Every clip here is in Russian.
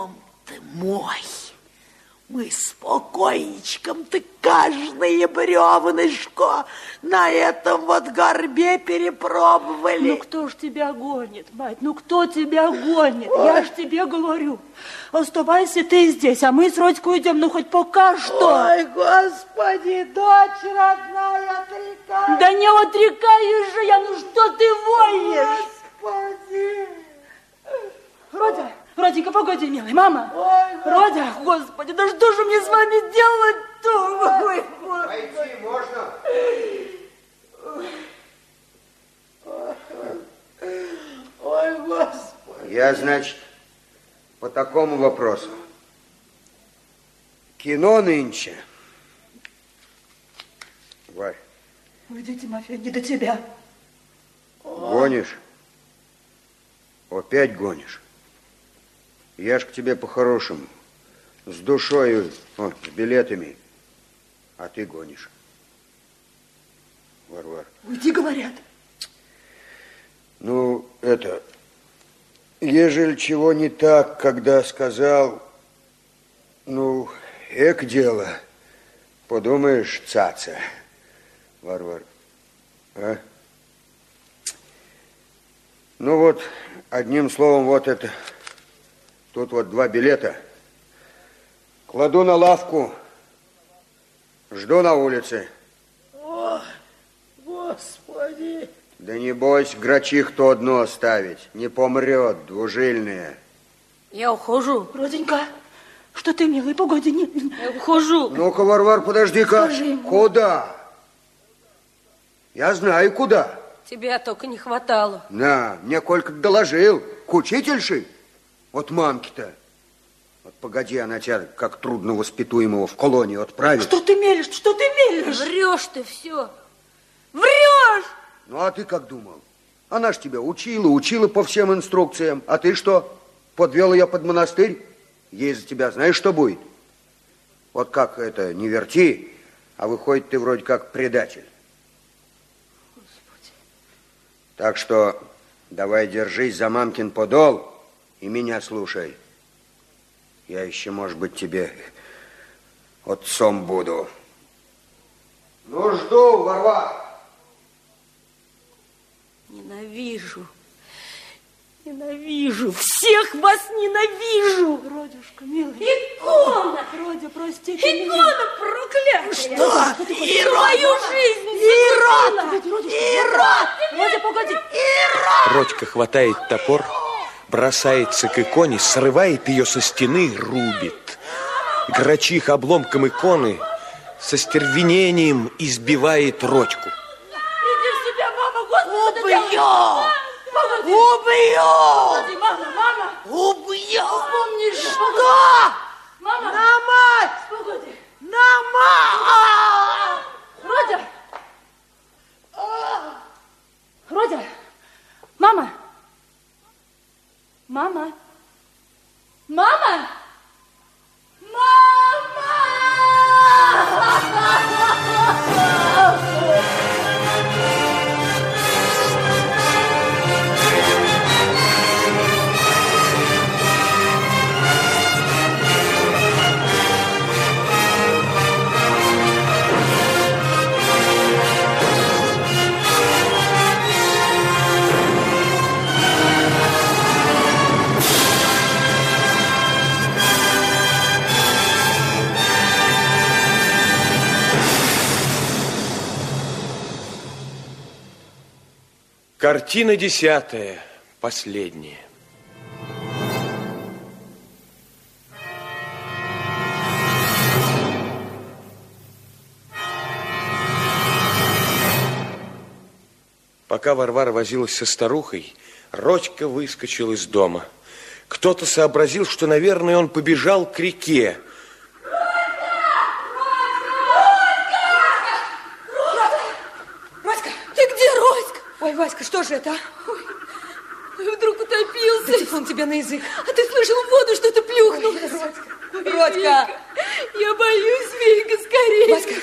дом ты мой. Мы с покойничком-то каждое бревнышко на этом вот горбе перепробовали. Ну, кто ж тебя гонит, мать? Ну, кто тебя гонит? Ой. Я ж тебе говорю. Оставайся ты здесь, а мы с Родькой уйдем, ну, хоть пока что. Ой, господи, дочь родная, отрекай. Да не отрекаюсь же я, ну, что ты воешь? Господи. Родя, Роденька, погоди, милый, мама. Ой, Родя, господи, да что же мне с вами делать-то? Ой, Войти можно? Ой, господи. Я, значит, по такому вопросу. Кино нынче. Варь. Уйди, Тимофей, не до тебя. Гонишь? Опять гонишь? Я ж к тебе по-хорошему. С душою, о, с билетами. А ты гонишь. Варвар. Уйди, говорят. Ну, это... Ежели чего не так, когда сказал, ну, эк дело, подумаешь, цаца, Варвар, а? Ну вот, одним словом, вот это Тут вот два билета. Кладу на лавку. Жду на улице. О, господи. Да не бойся, грачих то одно оставить. Не помрет, двужильная. Я ухожу. Роденька, что ты, милый, погоди, не... Я ухожу. Ну-ка, Варвар, подожди-ка. Куда? Я знаю, куда. Тебя только не хватало. На, мне Колька доложил. К учительши. Вот мамки-то. Вот погоди, она тебя как трудно воспитуемого в колонию отправит. Что ты мелешь? Что ты мелешь? Врешь ты все. Врешь! Ну, а ты как думал? Она ж тебя учила, учила по всем инструкциям. А ты что? Подвел ее под монастырь? Ей за тебя знаешь, что будет? Вот как это, не верти, а выходит ты вроде как предатель. Господи. Так что давай держись за мамкин подол и меня слушай. Я еще, может быть, тебе отцом буду. Ну, жду, Варвар. Ненавижу. Ненавижу. Всех вас ненавижу. Родюшка, милый. Икона. Родя, простите Икона проклятая. Что? Ирод. Мою жизнь Ирод! Ирод! Родя, погоди. Ирод! Родька хватает топор, бросается к иконе, срывает ее со стены, рубит. Грачих обломком иконы со стервенением избивает Родьку. Иди в себя, мама, господи. Убью! Убью! Мама, мама. Убью! Помнишь, Что? Мама. На мать! Погоди. На мать! Родя! Родя! Мама! Мама! Картина десятая, последняя. Пока Варвара возилась со старухой, Родька выскочил из дома. Кто-то сообразил, что, наверное, он побежал к реке. Васька, ты где, Роська? Ой, Васька, что же это? а? Ой, вдруг утопился. Да тифон тебе на язык. А ты слышал в воду, что-то плюхнул. Ой, Родька. Родька. Я боюсь, Венька, скорее. Васька,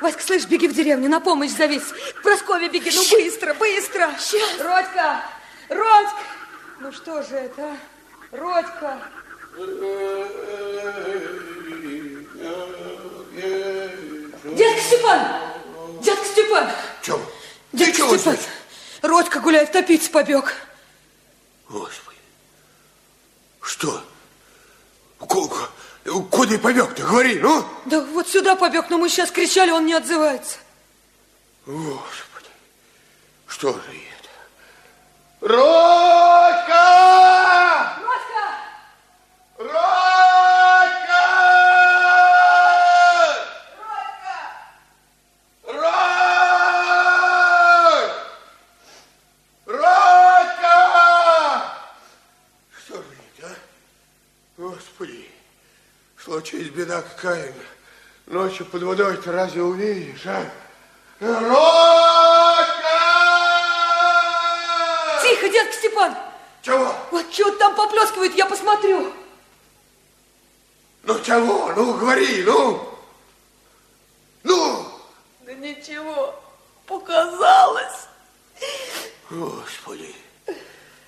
Васька, слышь, беги в деревню, на помощь зовись. К Прасковье беги, ну быстро, быстро. Сейчас. Родька, Родька. Ну что же это, а? Родька, Дядька Степан! Дядька Степан! Чем? Дядька чего Степан! здесь? Родька гуляет, топиться побег. Господи. Что? Ку- Куда побег ты? Говори, ну? Да вот сюда побег, но мы сейчас кричали, он не отзывается. Господи. Что же это? Родька! Случилась беда какая. Ночью под водой ты разве увидишь, а? Родька! Тихо, дядька Степан! Чего? Вот что там поплескивает, я посмотрю. Ну чего? Ну говори, ну! Ну! Да ничего, показалось. Господи,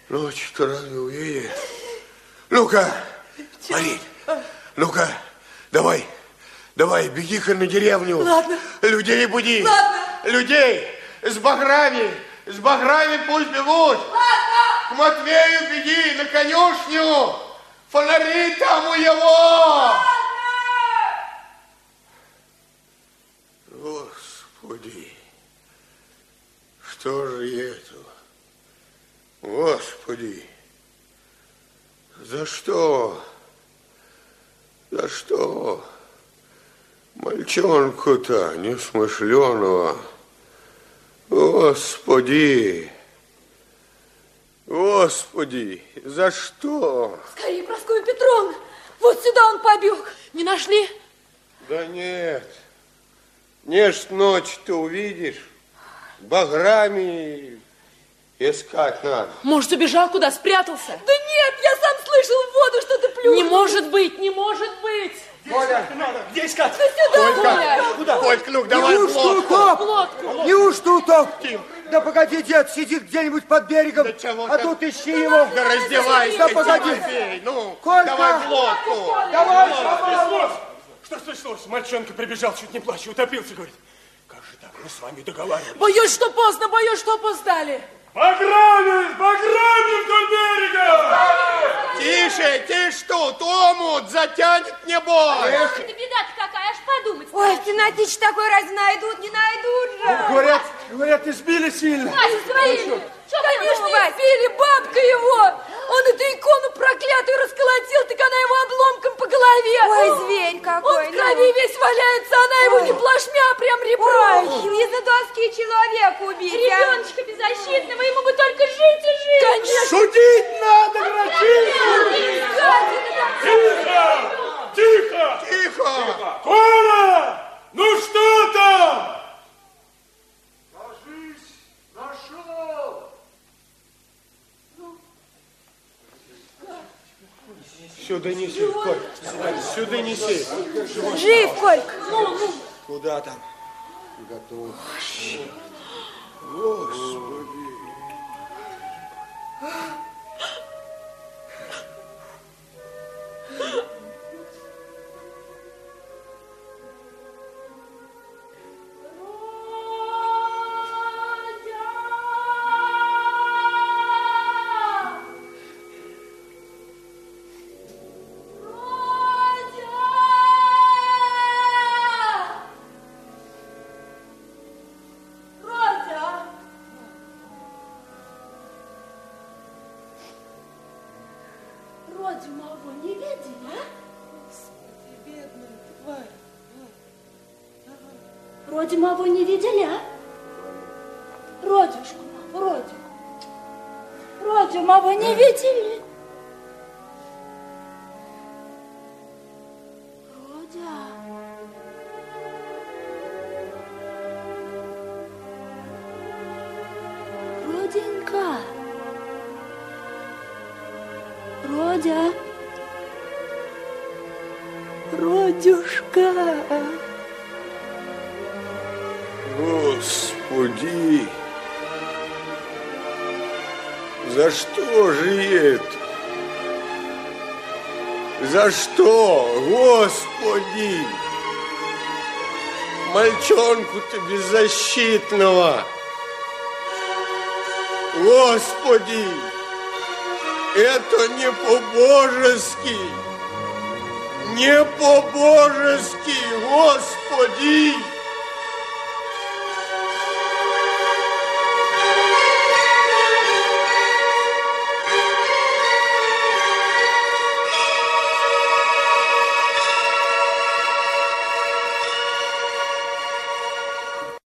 ночью-то разве увидишь? Ну-ка, Марин, ну-ка, давай, давай, беги-ка на деревню. Ладно. Людей буди. Ладно. Людей с баграми, с баграми пусть бегут. Ладно. К Матвею беги на конюшню. Фонари там у его. Господи, что же это? Господи, за что? За что? Мальчонку-то несмышленого. Господи, Господи, за что? Скорее, Прасковья Петровна! Вот сюда он побег. Не нашли? Да нет, не ж ночь-то увидишь, баграми искать надо. Может, убежал куда, спрятался? Да нет, я сам слышал в воду что-то плюнул. Не может быть, не может быть. Где искать? Сюда, Коля. Куда? Колька, ну давай в Неужто лодку. утоп? Лодку. Неужто утоп? Да погоди, дед, сидит где-нибудь под берегом, Да чего а тут ищи его. Да раздевайся, Да погоди. Тимофей, ну, Колька! давай в лодку. Давай, Шамал! Что случилось? Мальчонка прибежал, чуть не плача, утопился, говорит. Как же так? Мы с вами договаривались. Боюсь, что поздно, боюсь, что опоздали. Баграми! Баграми вдоль берега! Тише, тише тут, омут затянет небось. Это беда-то какая, аж подумать. Ой, Тинатич такой раз найдут, не найдут же. Говорят, говорят, избили сильно. Вася, своими. Что Конечно, избили, бабка его. Он эту икону проклятую расколотил, так она его обломком по голове. Ой, какой, Он в крови весь валяется, она его не плашмя, а прям ребром. Ой, из-за доски человека убить, а? Ребеночка беззащитного, ему бы только жить и жить. Конечно. Судить надо, врачи! Тихо! Тихо! Тихо. Коля! Ну что там? Ложись, нашел! Сюда неси, Коль, сюда неси. Жив, Колька. Куда там? Готов. Господи. Родю моего не видели, а? Родюшку Родю. Родю моего не видели. Родя. Роденька. Родя. Родюшка. Господи! За что же это? За что, Господи? Мальчонку-то беззащитного. Господи, это не по-божески. Не по-божески, Господи!